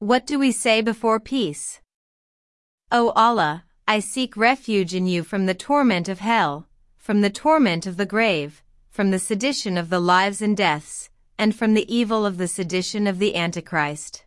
What do we say before peace? O Allah, I seek refuge in you from the torment of hell, from the torment of the grave, from the sedition of the lives and deaths, and from the evil of the sedition of the Antichrist.